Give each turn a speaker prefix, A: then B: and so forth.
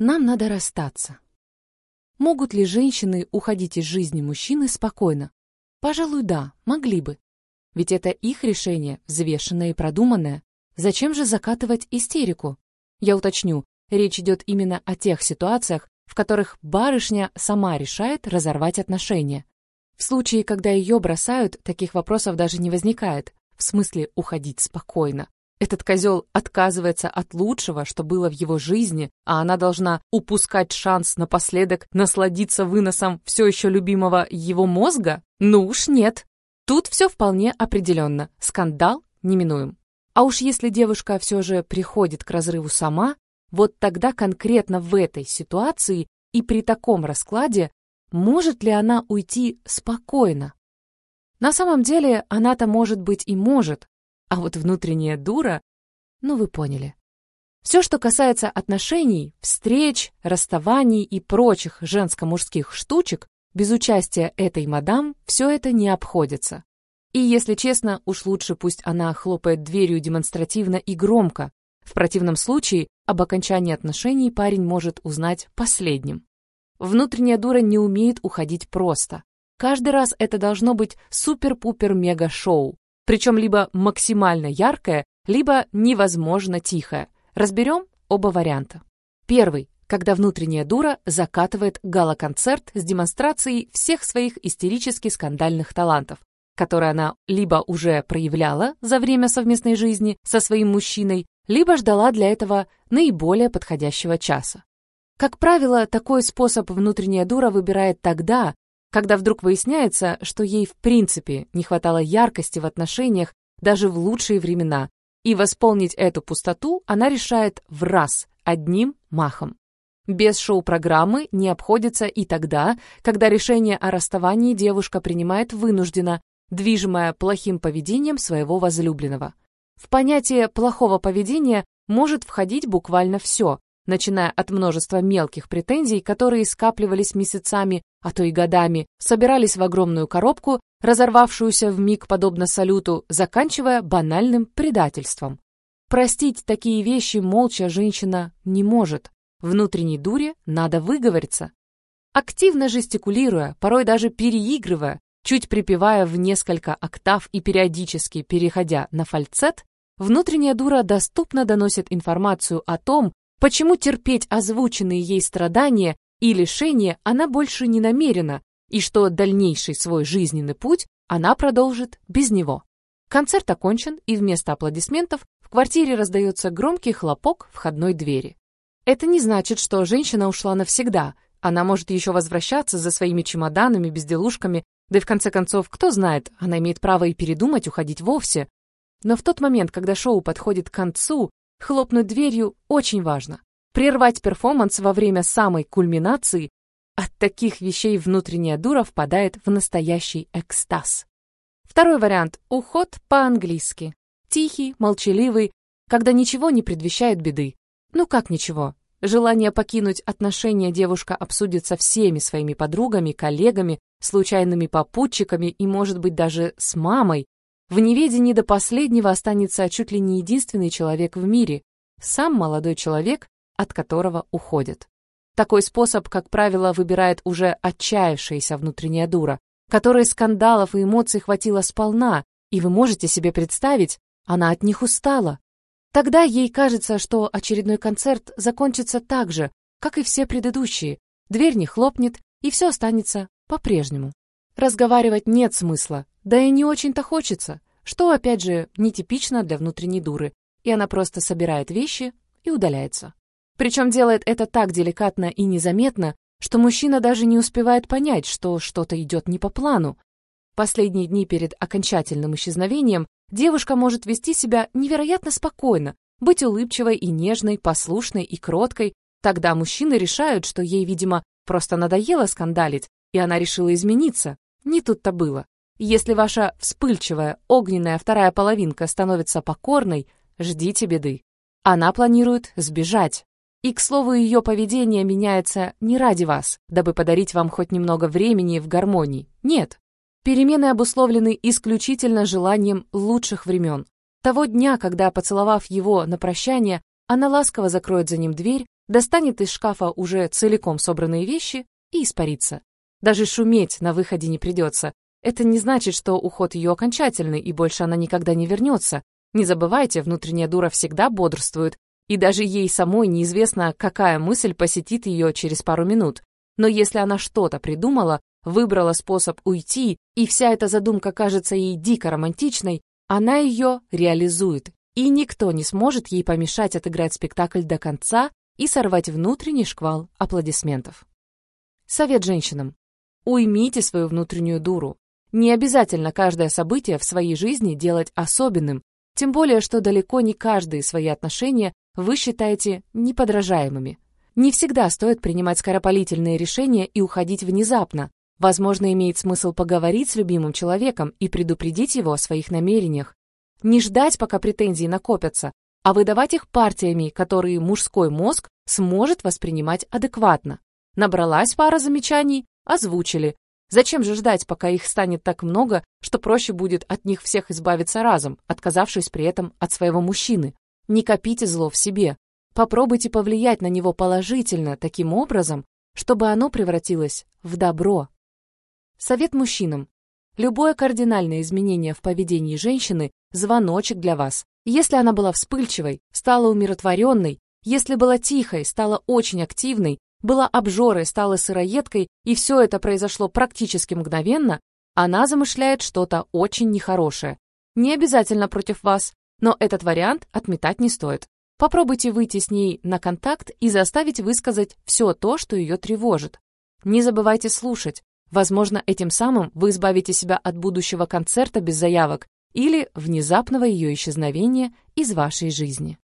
A: нам надо расстаться. Могут ли женщины уходить из жизни мужчины спокойно? Пожалуй, да, могли бы. Ведь это их решение, взвешенное и продуманное. Зачем же закатывать истерику? Я уточню, речь идет именно о тех ситуациях, в которых барышня сама решает разорвать отношения. В случае, когда ее бросают, таких вопросов даже не возникает. В смысле уходить спокойно. Этот козел отказывается от лучшего, что было в его жизни, а она должна упускать шанс напоследок насладиться выносом все еще любимого его мозга? Ну уж нет. Тут все вполне определенно. Скандал неминуем. А уж если девушка все же приходит к разрыву сама, вот тогда конкретно в этой ситуации и при таком раскладе может ли она уйти спокойно? На самом деле она-то может быть и может, а вот внутренняя дура, ну вы поняли. Все, что касается отношений, встреч, расставаний и прочих женско-мужских штучек, без участия этой мадам все это не обходится. И, если честно, уж лучше пусть она хлопает дверью демонстративно и громко. В противном случае об окончании отношений парень может узнать последним. Внутренняя дура не умеет уходить просто. Каждый раз это должно быть супер-пупер-мега-шоу. Причем либо максимально яркое, либо невозможно тихое. Разберем оба варианта. Первый когда внутренняя дура закатывает гала-концерт с демонстрацией всех своих истерически скандальных талантов, которые она либо уже проявляла за время совместной жизни со своим мужчиной, либо ждала для этого наиболее подходящего часа. Как правило, такой способ внутренняя дура выбирает тогда, когда вдруг выясняется, что ей в принципе не хватало яркости в отношениях даже в лучшие времена, и восполнить эту пустоту она решает в раз, одним махом. Без шоу-программы не обходится и тогда, когда решение о расставании девушка принимает вынужденно, движимая плохим поведением своего возлюбленного. В понятие плохого поведения может входить буквально все, начиная от множества мелких претензий, которые скапливались месяцами, а то и годами, собирались в огромную коробку, разорвавшуюся в миг подобно салюту, заканчивая банальным предательством. Простить такие вещи молча женщина не может. Внутренней дуре надо выговориться. Активно жестикулируя, порой даже переигрывая, чуть припевая в несколько октав и периодически переходя на фальцет, внутренняя дура доступно доносит информацию о том, Почему терпеть озвученные ей страдания и лишения она больше не намерена, и что дальнейший свой жизненный путь она продолжит без него? Концерт окончен, и вместо аплодисментов в квартире раздается громкий хлопок входной двери. Это не значит, что женщина ушла навсегда. Она может еще возвращаться за своими чемоданами, безделушками, да и в конце концов, кто знает, она имеет право и передумать уходить вовсе. Но в тот момент, когда шоу подходит к концу, Хлопнуть дверью очень важно. Прервать перформанс во время самой кульминации от таких вещей внутренняя дура впадает в настоящий экстаз. Второй вариант – уход по-английски. Тихий, молчаливый, когда ничего не предвещает беды. Ну как ничего? Желание покинуть отношения девушка обсудит со всеми своими подругами, коллегами, случайными попутчиками и, может быть, даже с мамой, в неведении до последнего останется чуть ли не единственный человек в мире, сам молодой человек, от которого уходит. Такой способ, как правило, выбирает уже отчаявшаяся внутренняя дура, которой скандалов и эмоций хватило сполна, и вы можете себе представить, она от них устала. Тогда ей кажется, что очередной концерт закончится так же, как и все предыдущие, дверь не хлопнет, и все останется по-прежнему. Разговаривать нет смысла, да и не очень-то хочется, что, опять же, нетипично для внутренней дуры, и она просто собирает вещи и удаляется. Причем делает это так деликатно и незаметно, что мужчина даже не успевает понять, что что-то идет не по плану. Последние дни перед окончательным исчезновением девушка может вести себя невероятно спокойно, быть улыбчивой и нежной, послушной и кроткой. Тогда мужчины решают, что ей, видимо, просто надоело скандалить, и она решила измениться. Не тут-то было. Если ваша вспыльчивая, огненная вторая половинка становится покорной, ждите беды. Она планирует сбежать. И, к слову, ее поведение меняется не ради вас, дабы подарить вам хоть немного времени в гармонии. Нет. Перемены обусловлены исключительно желанием лучших времен. Того дня, когда, поцеловав его на прощание, она ласково закроет за ним дверь, достанет из шкафа уже целиком собранные вещи и испарится. Даже шуметь на выходе не придется. Это не значит, что уход ее окончательный, и больше она никогда не вернется. Не забывайте, внутренняя дура всегда бодрствует, и даже ей самой неизвестно, какая мысль посетит ее через пару минут. Но если она что-то придумала, выбрала способ уйти, и вся эта задумка кажется ей дико романтичной, она ее реализует, и никто не сможет ей помешать отыграть спектакль до конца и сорвать внутренний шквал аплодисментов. Совет женщинам. Уймите свою внутреннюю дуру. Не обязательно каждое событие в своей жизни делать особенным, тем более, что далеко не каждые свои отношения вы считаете неподражаемыми. Не всегда стоит принимать скоропалительные решения и уходить внезапно. Возможно, имеет смысл поговорить с любимым человеком и предупредить его о своих намерениях. Не ждать, пока претензии накопятся, а выдавать их партиями, которые мужской мозг сможет воспринимать адекватно. Набралась пара замечаний, озвучили. Зачем же ждать, пока их станет так много, что проще будет от них всех избавиться разом, отказавшись при этом от своего мужчины? Не копите зло в себе. Попробуйте повлиять на него положительно таким образом, чтобы оно превратилось в добро. Совет мужчинам. Любое кардинальное изменение в поведении женщины – звоночек для вас. Если она была вспыльчивой, стала умиротворенной, если была тихой, стала очень активной, была обжорой, стала сыроедкой, и все это произошло практически мгновенно, она замышляет что-то очень нехорошее. Не обязательно против вас, но этот вариант отметать не стоит. Попробуйте выйти с ней на контакт и заставить высказать все то, что ее тревожит. Не забывайте слушать. Возможно, этим самым вы избавите себя от будущего концерта без заявок или внезапного ее исчезновения из вашей жизни.